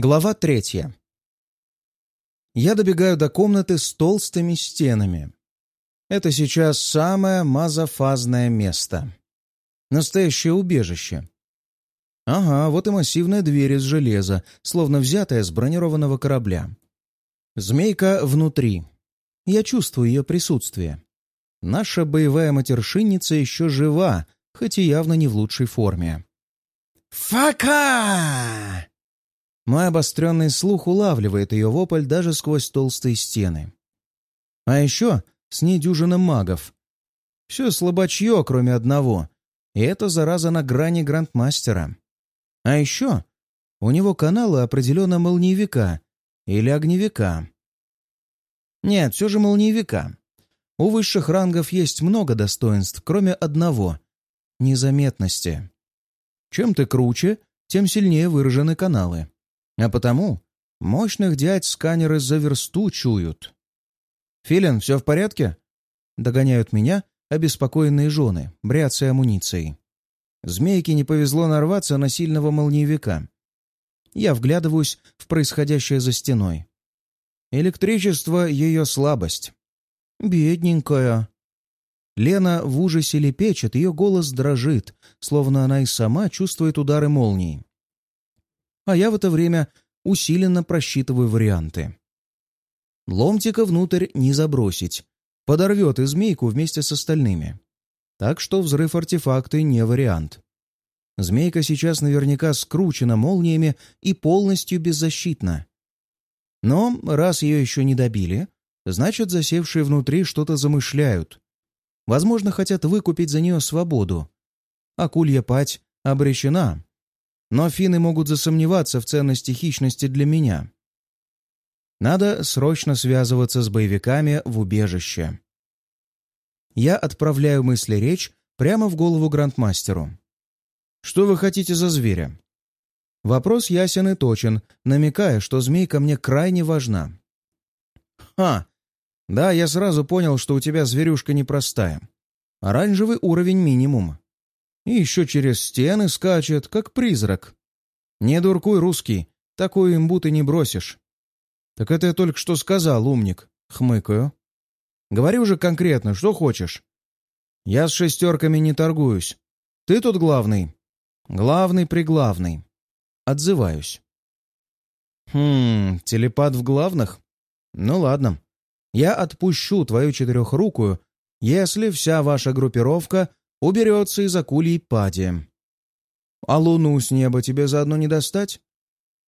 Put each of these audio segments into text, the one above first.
Глава третья. Я добегаю до комнаты с толстыми стенами. Это сейчас самое мазофазное место. Настоящее убежище. Ага, вот и массивная дверь из железа, словно взятая с бронированного корабля. Змейка внутри. Я чувствую ее присутствие. Наша боевая матершинница еще жива, хоть и явно не в лучшей форме. «Фака!» Мой обостренный слух улавливает ее вопль даже сквозь толстые стены. А еще с ней дюжина магов. Все слабочье, кроме одного. И это зараза на грани грандмастера. А еще у него каналы определенно молниевика или огневика. Нет, все же молниевика. У высших рангов есть много достоинств, кроме одного — незаметности. Чем ты круче, тем сильнее выражены каналы. А потому мощных дядь сканеры за версту чуют. «Филин, все в порядке?» Догоняют меня обеспокоенные жены, бряцая амуницией. Змейке не повезло нарваться на сильного молниевика. Я вглядываюсь в происходящее за стеной. Электричество — ее слабость. «Бедненькая». Лена в ужасе лепечет, ее голос дрожит, словно она и сама чувствует удары молнии а я в это время усиленно просчитываю варианты. Ломтика внутрь не забросить. Подорвет и змейку вместе с остальными. Так что взрыв артефакта не вариант. Змейка сейчас наверняка скручена молниями и полностью беззащитна. Но раз ее еще не добили, значит, засевшие внутри что-то замышляют. Возможно, хотят выкупить за нее свободу. Акулья пать обречена. Но финны могут засомневаться в ценности хищности для меня. Надо срочно связываться с боевиками в убежище. Я отправляю мысли речь прямо в голову грандмастеру. «Что вы хотите за зверя?» Вопрос ясен и точен, намекая, что змейка мне крайне важна. «Ха! Да, я сразу понял, что у тебя зверюшка непростая. Оранжевый уровень минимум. И еще через стены скачет, как призрак. Не дуркуй, русский, такую имбу ты не бросишь. Так это я только что сказал, умник. Хмыкаю. Говори уже конкретно, что хочешь. Я с шестерками не торгуюсь. Ты тут главный. Главный-приглавный. Отзываюсь. Хм, телепат в главных? Ну ладно. Я отпущу твою четырехрукую, если вся ваша группировка уберется из акульей пади. А луну с неба тебе заодно не достать?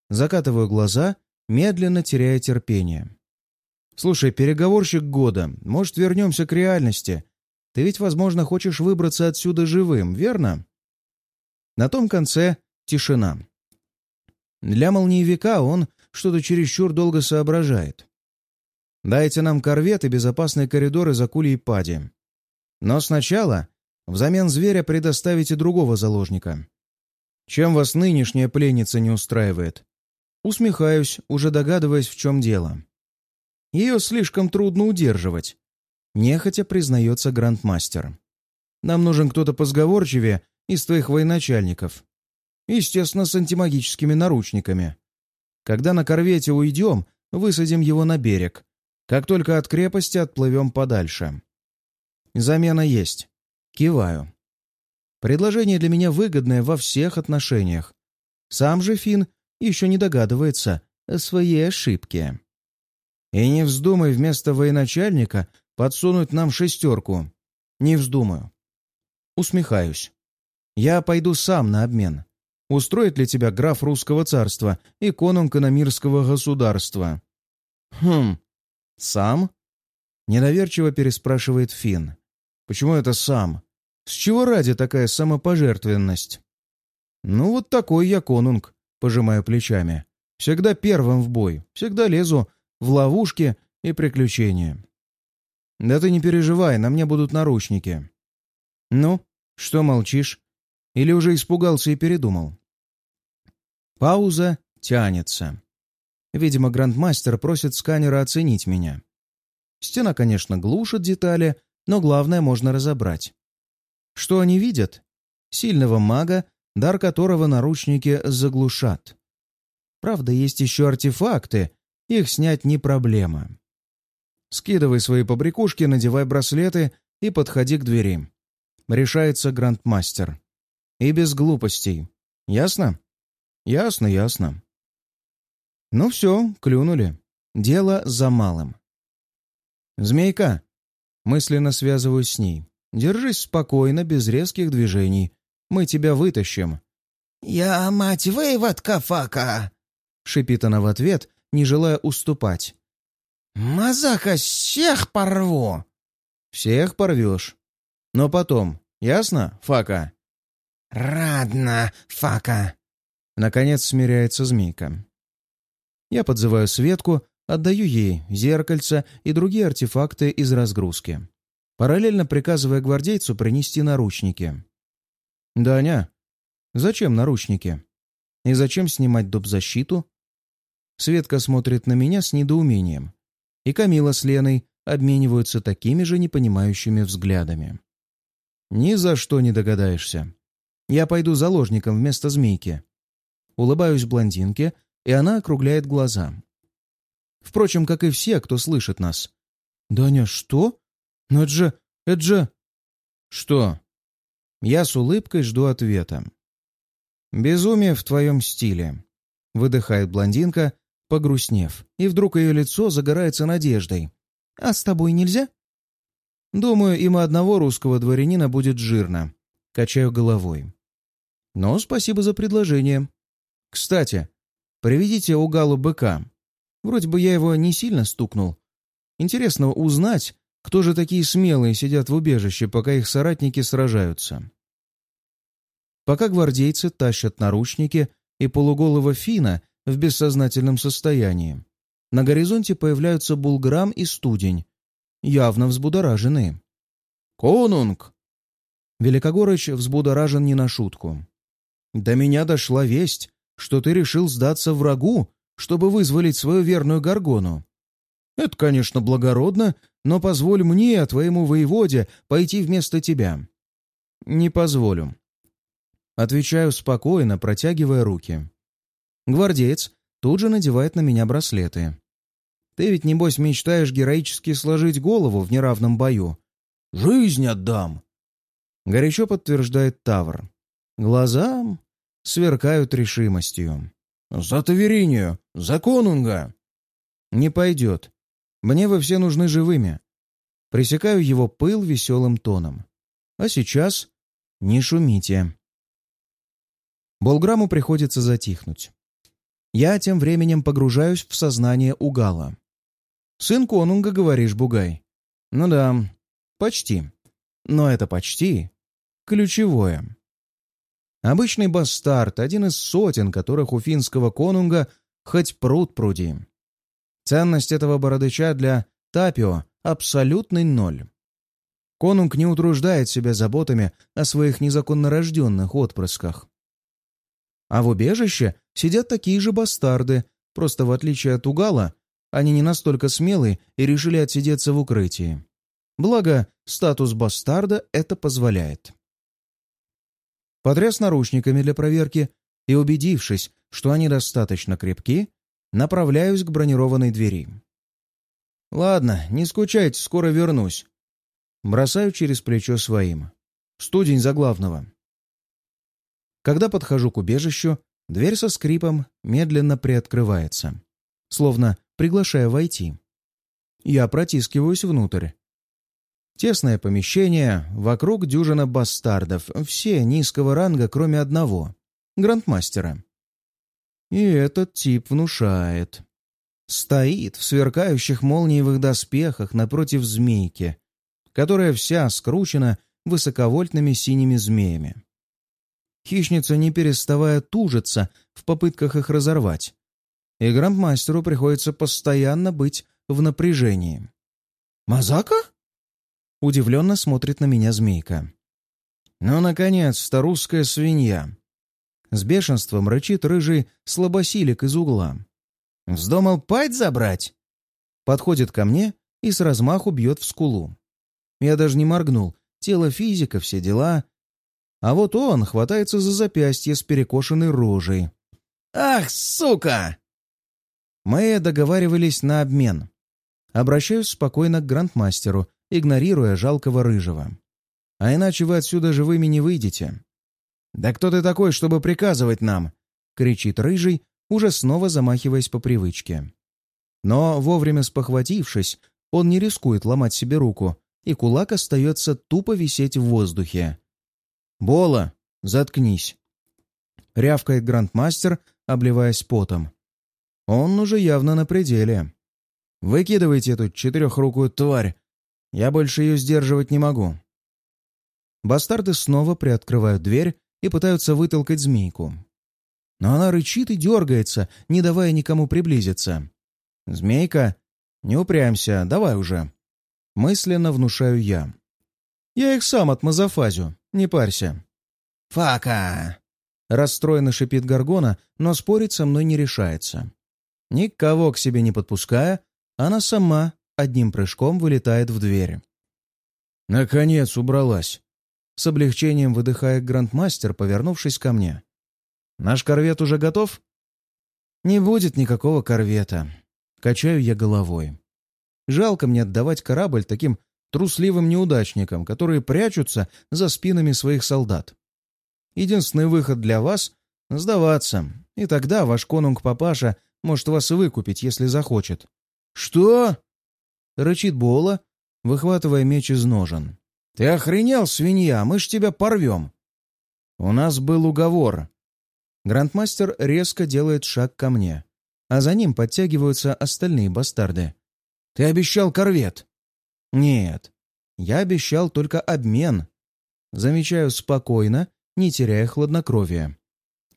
Закатываю глаза, медленно теряя терпение. Слушай, переговорщик года, может, вернемся к реальности? Ты ведь, возможно, хочешь выбраться отсюда живым, верно? На том конце тишина. Для молниевика он что-то чересчур долго соображает. Дайте нам корвет и безопасный коридор из акулей пади. Но сначала Взамен зверя предоставите другого заложника. Чем вас нынешняя пленница не устраивает? Усмехаюсь, уже догадываясь, в чем дело. Ее слишком трудно удерживать. Нехотя признается грандмастер. Нам нужен кто-то позговорчивее из твоих военачальников. Естественно, с антимагическими наручниками. Когда на корвете уйдем, высадим его на берег. Как только от крепости отплывем подальше. Замена есть. Киваю. Предложение для меня выгодное во всех отношениях. Сам же Финн еще не догадывается о своей ошибке. И не вздумай вместо военачальника подсунуть нам шестерку. Не вздумаю. Усмехаюсь. Я пойду сам на обмен. Устроит ли тебя граф русского царства и конунг иномирского государства? Хм, сам? Недоверчиво переспрашивает Финн. Почему это сам? С чего ради такая самопожертвенность? Ну, вот такой я конунг, пожимаю плечами. Всегда первым в бой, всегда лезу в ловушки и приключения. Да ты не переживай, на мне будут наручники. Ну, что молчишь? Или уже испугался и передумал? Пауза тянется. Видимо, грандмастер просит сканера оценить меня. Стена, конечно, глушит детали, но главное можно разобрать. Что они видят? Сильного мага, дар которого наручники заглушат. Правда, есть еще артефакты, их снять не проблема. Скидывай свои побрякушки, надевай браслеты и подходи к двери. Решается грандмастер. И без глупостей. Ясно? Ясно, ясно. Ну все, клюнули. Дело за малым. Змейка. Мысленно связываюсь с ней. Держись спокойно, без резких движений. Мы тебя вытащим. «Я мать выводка, Фака!» — шипит она в ответ, не желая уступать. «Мазака всех порву!» «Всех порвешь. Но потом, ясно, Фака?» «Радно, Фака!» Наконец смиряется змейка. Я подзываю Светку, отдаю ей зеркальца и другие артефакты из разгрузки, параллельно приказывая гвардейцу принести наручники. «Даня, зачем наручники? И зачем снимать доп. защиту?» Светка смотрит на меня с недоумением, и Камила с Леной обмениваются такими же непонимающими взглядами. «Ни за что не догадаешься. Я пойду заложником вместо змейки». Улыбаюсь блондинке, и она округляет глаза. Впрочем, как и все, кто слышит нас. «Даня, что? Ну это же... это же...» «Что?» Я с улыбкой жду ответа. «Безумие в твоем стиле», — выдыхает блондинка, погрустнев, и вдруг ее лицо загорается надеждой. «А с тобой нельзя?» «Думаю, им одного русского дворянина будет жирно», — качаю головой. «Но спасибо за предложение. Кстати, приведите у Галу быка. Вроде бы я его не сильно стукнул. Интересно узнать, кто же такие смелые сидят в убежище, пока их соратники сражаются». Пока гвардейцы тащат наручники и полуголого Фина в бессознательном состоянии. На горизонте появляются Булграм и Студень, явно взбудоражены. «Конунг!» Великогорыч взбудоражен не на шутку. «До меня дошла весть, что ты решил сдаться врагу, чтобы вызволить свою верную Гаргону. Это, конечно, благородно, но позволь мне, твоему воеводе, пойти вместо тебя». «Не позволю». Отвечаю спокойно, протягивая руки. Гвардеец тут же надевает на меня браслеты. «Ты ведь, небось, мечтаешь героически сложить голову в неравном бою?» «Жизнь отдам!» Горячо подтверждает Тавр. Глаза сверкают решимостью. «За Таверинию! За Конунга!» «Не пойдет. Мне вы все нужны живыми». Пресекаю его пыл веселым тоном. «А сейчас не шумите». Болграмму приходится затихнуть. Я тем временем погружаюсь в сознание Угала. «Сын конунга, говоришь, Бугай?» «Ну да, почти. Но это почти ключевое». Обычный бастард, один из сотен, которых у финского конунга хоть пруд пруди. Ценность этого бородыча для Тапио — абсолютный ноль. Конунг не утруждает себя заботами о своих незаконно рожденных отпрысках. А в убежище сидят такие же бастарды, просто в отличие от Угала, они не настолько смелые и решили отсидеться в укрытии. Благо, статус бастарда это позволяет. Потряс наручниками для проверки и, убедившись, что они достаточно крепки, направляюсь к бронированной двери. «Ладно, не скучайте, скоро вернусь». Бросаю через плечо своим. Студень за главного. Когда подхожу к убежищу, дверь со скрипом медленно приоткрывается, словно приглашая войти. Я протискиваюсь внутрь. Тесное помещение, вокруг дюжина бастардов, все низкого ранга, кроме одного — грандмастера. И этот тип внушает. Стоит в сверкающих молниевых доспехах напротив змейки, которая вся скручена высоковольтными синими змеями. Хищница, не переставая тужится в попытках их разорвать. И грандмастеру приходится постоянно быть в напряжении. «Мазака?» Удивленно смотрит на меня змейка. «Ну, наконец-то, русская свинья!» С бешенством рычит рыжий слабосилик из угла. «Вздумал пать забрать?» Подходит ко мне и с размаху бьет в скулу. Я даже не моргнул. Тело физика, все дела. А вот он хватается за запястье с перекошенной рожей. «Ах, сука!» Мы договаривались на обмен. Обращаюсь спокойно к грандмастеру, игнорируя жалкого рыжего. А иначе вы отсюда живыми не выйдете. «Да кто ты такой, чтобы приказывать нам?» — кричит рыжий, уже снова замахиваясь по привычке. Но, вовремя спохватившись, он не рискует ломать себе руку, и кулак остается тупо висеть в воздухе. «Бола, заткнись!» — рявкает грандмастер, обливаясь потом. Он уже явно на пределе. «Выкидывайте эту четырехрукую тварь! Я больше ее сдерживать не могу!» Бастарды снова приоткрывают дверь и пытаются вытолкать змейку. Но она рычит и дергается, не давая никому приблизиться. «Змейка, не упрямься, давай уже!» Мысленно внушаю я. «Я их сам отмазофазю, не парься!» «Фака!» Расстроенно шипит Гаргона, но спорить со мной не решается. Никого к себе не подпуская, она сама одним прыжком вылетает в дверь. «Наконец убралась!» С облегчением выдыхает грандмастер, повернувшись ко мне. «Наш корвет уже готов?» «Не будет никакого корвета». Качаю я головой. Жалко мне отдавать корабль таким трусливым неудачникам, которые прячутся за спинами своих солдат. Единственный выход для вас — сдаваться, и тогда ваш конунг-папаша может вас выкупить, если захочет. «Что?» — рычит Бола, выхватывая меч из ножен. «Ты охренел, свинья? Мы ж тебя порвем!» «У нас был уговор». Грандмастер резко делает шаг ко мне, а за ним подтягиваются остальные бастарды. «Ты обещал корвет!» «Нет, я обещал только обмен». Замечаю спокойно, не теряя хладнокровия.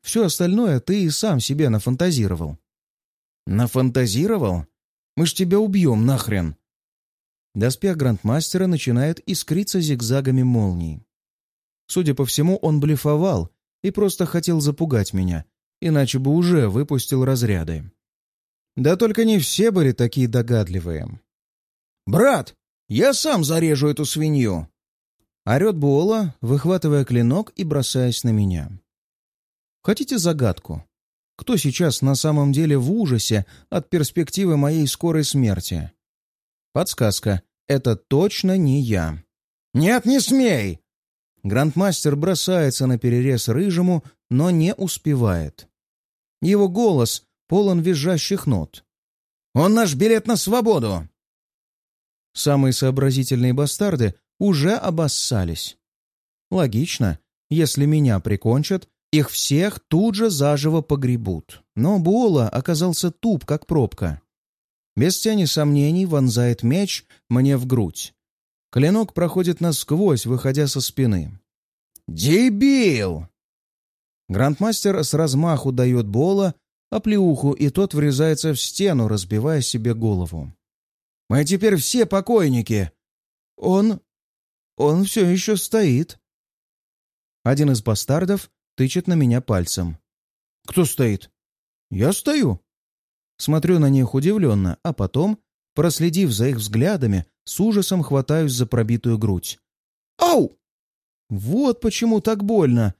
«Все остальное ты и сам себе нафантазировал». «Нафантазировал? Мы ж тебя убьем нахрен!» Доспех Грандмастера начинает искриться зигзагами молний. Судя по всему, он блефовал и просто хотел запугать меня, иначе бы уже выпустил разряды. Да только не все были такие догадливые. «Брат, я сам зарежу эту свинью!» Орет Буола, выхватывая клинок и бросаясь на меня. «Хотите загадку? Кто сейчас на самом деле в ужасе от перспективы моей скорой смерти?» Подсказка. Это точно не я. «Нет, не смей!» Грандмастер бросается на перерез рыжему, но не успевает. Его голос полон визжащих нот. «Он наш билет на свободу!» Самые сообразительные бастарды уже обоссались. Логично, если меня прикончат, их всех тут же заживо погребут. Но Буола оказался туп, как пробка без тени сомнений вонзает меч мне в грудь. Клинок проходит насквозь, выходя со спины. «Дебил!» Грандмастер с размаху дает Бола оплеуху, и тот врезается в стену, разбивая себе голову. «Мы теперь все покойники!» «Он... он все еще стоит!» Один из бастардов тычет на меня пальцем. «Кто стоит?» «Я стою!» Смотрю на них удивленно, а потом, проследив за их взглядами, с ужасом хватаюсь за пробитую грудь. «Ау! Вот почему так больно!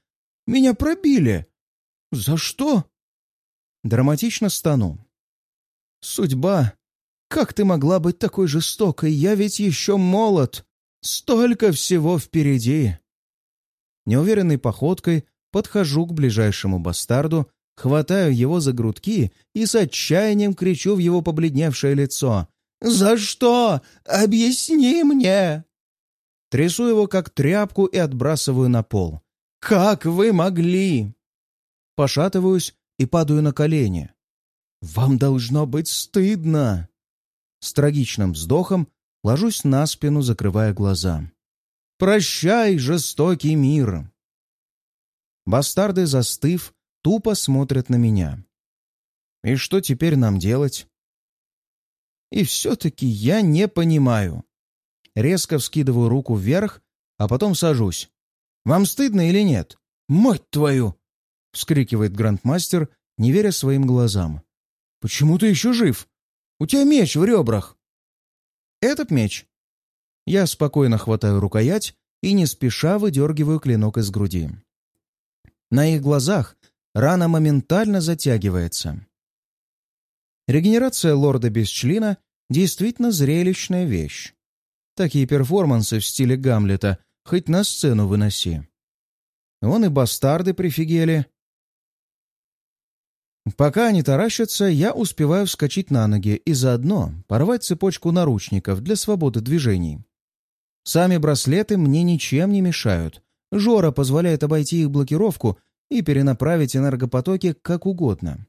Меня пробили! За что?» Драматично стану. «Судьба! Как ты могла быть такой жестокой? Я ведь еще молод! Столько всего впереди!» Неуверенной походкой подхожу к ближайшему бастарду Хватаю его за грудки и с отчаянием кричу в его побледневшее лицо. «За что? Объясни мне!» Трясу его как тряпку и отбрасываю на пол. «Как вы могли?» Пошатываюсь и падаю на колени. «Вам должно быть стыдно!» С трагичным вздохом ложусь на спину, закрывая глаза. «Прощай, жестокий мир!» Бастарды, застыв, тупо смотрят на меня. И что теперь нам делать? И все-таки я не понимаю. Резко вскидываю руку вверх, а потом сажусь. «Вам стыдно или нет?» «Мать твою!» — вскрикивает грандмастер, не веря своим глазам. «Почему ты еще жив? У тебя меч в ребрах!» «Этот меч?» Я спокойно хватаю рукоять и не спеша выдергиваю клинок из груди. На их глазах рана моментально затягивается. Регенерация лорда без члена действительно зрелищная вещь. Такие перформансы в стиле Гамлета хоть на сцену выноси. Вон и бастарды прифигели. Пока они таращатся, я успеваю вскочить на ноги и заодно порвать цепочку наручников для свободы движений. Сами браслеты мне ничем не мешают. Жора позволяет обойти их блокировку и перенаправить энергопотоки как угодно.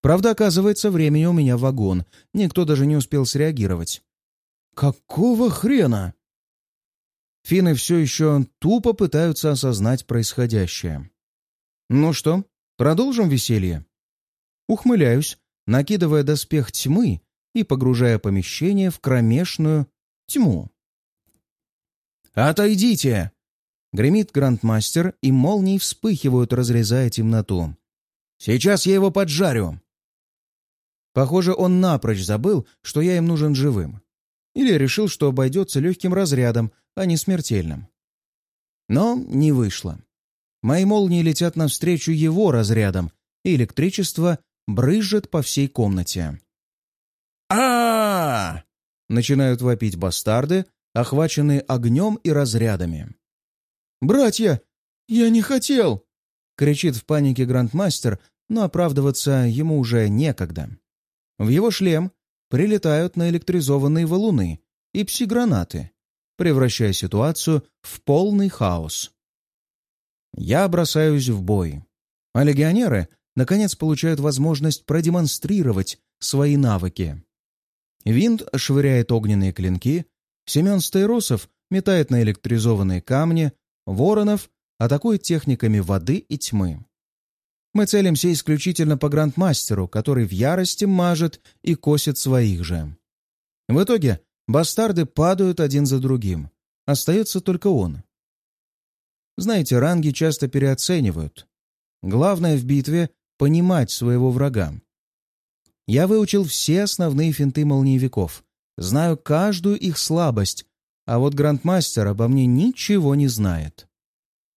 Правда, оказывается, времени у меня вагон. Никто даже не успел среагировать. Какого хрена? Финны все еще тупо пытаются осознать происходящее. Ну что, продолжим веселье? Ухмыляюсь, накидывая доспех тьмы и погружая помещение в кромешную тьму. «Отойдите!» — гремит грандмастер, и молнии вспыхивают, разрезая темноту. «Сейчас я его поджарю!» Похоже, он напрочь забыл, что я им нужен живым. Или решил, что обойдется легким разрядом, а не смертельным. Но не вышло. Мои молнии летят навстречу его разрядам, и электричество брызжет по всей комнате. а, Начинают вопить бастарды, охваченные огнем и разрядами. «Братья, я не хотел!» — кричит в панике грандмастер, но оправдываться ему уже некогда. В его шлем прилетают наэлектризованные валуны и пси-гранаты, превращая ситуацию в полный хаос. Я бросаюсь в бой, а легионеры, наконец, получают возможность продемонстрировать свои навыки. Винт швыряет огненные клинки, Семен Стайросов метает наэлектризованные камни, Воронов атакует техниками воды и тьмы. Мы целимся исключительно по грандмастеру, который в ярости мажет и косит своих же. В итоге бастарды падают один за другим. Остается только он. Знаете, ранги часто переоценивают. Главное в битве — понимать своего врага. Я выучил все основные финты молниевиков, знаю каждую их слабость, а вот грандмастер обо мне ничего не знает.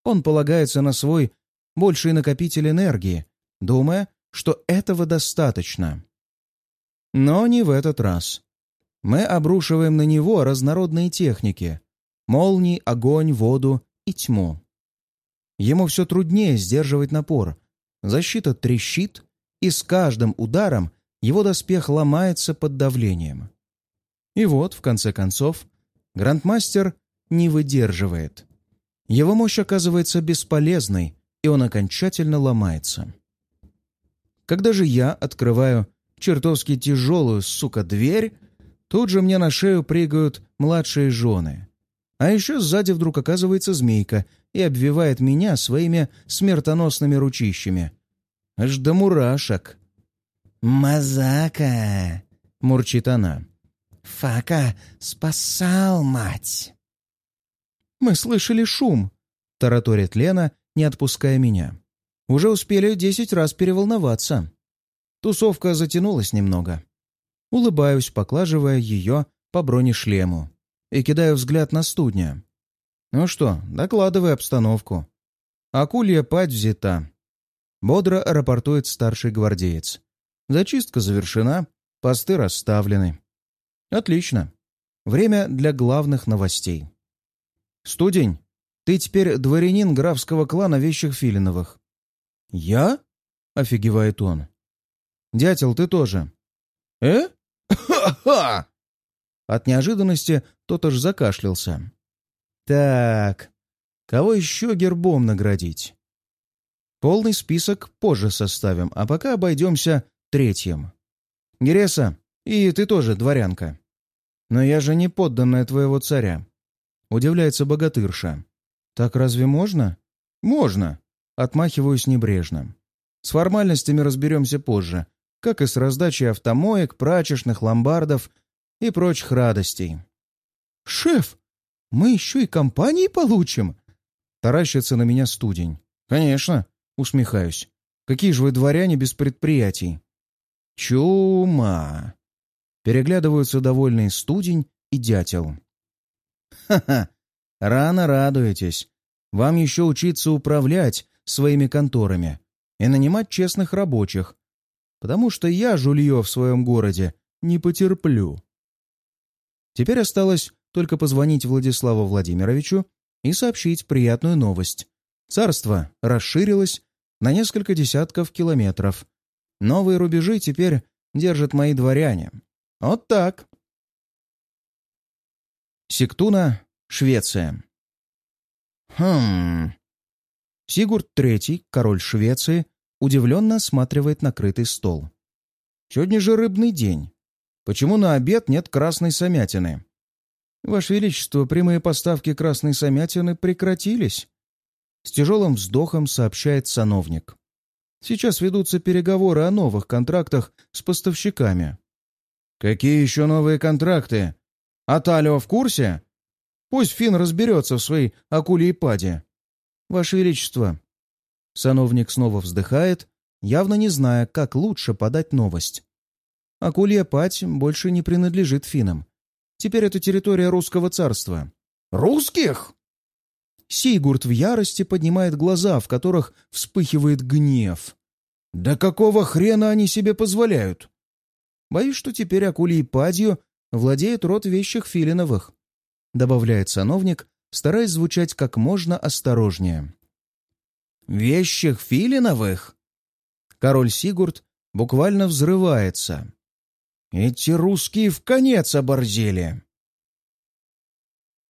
Он полагается на свой больший накопитель энергии, думая, что этого достаточно. Но не в этот раз. Мы обрушиваем на него разнородные техники — молнии, огонь, воду и тьму. Ему все труднее сдерживать напор. Защита трещит, и с каждым ударом его доспех ломается под давлением. И вот, в конце концов, грандмастер не выдерживает. Его мощь оказывается бесполезной, и он окончательно ломается. Когда же я открываю чертовски тяжелую, сука, дверь, тут же мне на шею прыгают младшие жены. А еще сзади вдруг оказывается змейка и обвивает меня своими смертоносными ручищами. Аж до мурашек. «Мазака!» — мурчит она. «Фака спасал мать!» «Мы слышали шум!» — тараторит Лена не отпуская меня. Уже успели десять раз переволноваться. Тусовка затянулась немного. Улыбаюсь, поклаживая ее по бронешлему и кидаю взгляд на студня. Ну что, докладывай обстановку. Акулья пать взята. Бодро рапортует старший гвардеец. Зачистка завершена, посты расставлены. Отлично. Время для главных новостей. Студень, ты теперь дворянин графского клана вещих Филиновых». «Я?» — офигевает он. «Дятел, ты тоже». «Э? Ха-ха!» От неожиданности тот аж закашлялся. «Так, кого еще гербом наградить?» Полный список позже составим, а пока обойдемся третьим. Гереса, и ты тоже дворянка. Но я же не подданная твоего царя. Удивляется богатырша. «Так разве можно?» «Можно!» Отмахиваюсь небрежно. «С формальностями разберемся позже, как и с раздачей автомоек, прачечных, ломбардов и прочих радостей». «Шеф, мы еще и компании получим?» Таращится на меня студень. «Конечно!» — усмехаюсь. «Какие же вы дворяне без предприятий?» «Чума!» Переглядываются довольные студень и дятел. «Ха-ха! Рано радуетесь. Вам еще учиться управлять своими конторами. и нанимать честных рабочих, потому что я жулье в своем городе не потерплю. Теперь осталось только позвонить Владиславу Владимировичу и сообщить приятную новость. Царство расширилось на несколько десятков километров. Новые рубежи теперь держат мои дворяне. Вот так. Сектуна, Швеция. Хм. Сигурд III, король Швеции, удивленно осматривает накрытый стол. Сегодня же рыбный день. Почему на обед нет красной самятины? Ваше Величество, прямые поставки красной самятины прекратились. С тяжелым вздохом сообщает сановник. Сейчас ведутся переговоры о новых контрактах с поставщиками. Какие еще новые контракты? А Талио в курсе? Пусть Финн разберется в своей акулей паде. Ваше Величество. Сановник снова вздыхает, явно не зная, как лучше подать новость. Акулья пать больше не принадлежит финнам. Теперь это территория русского царства. «Русских?» Сигурд в ярости поднимает глаза, в которых вспыхивает гнев. «Да какого хрена они себе позволяют?» «Боюсь, что теперь акульей падью владеет род вещих филиновых», добавляет сановник, стараясь звучать как можно осторожнее. «Вещих филиновых?» Король Сигурд буквально взрывается. Эти русские в конец оборзели.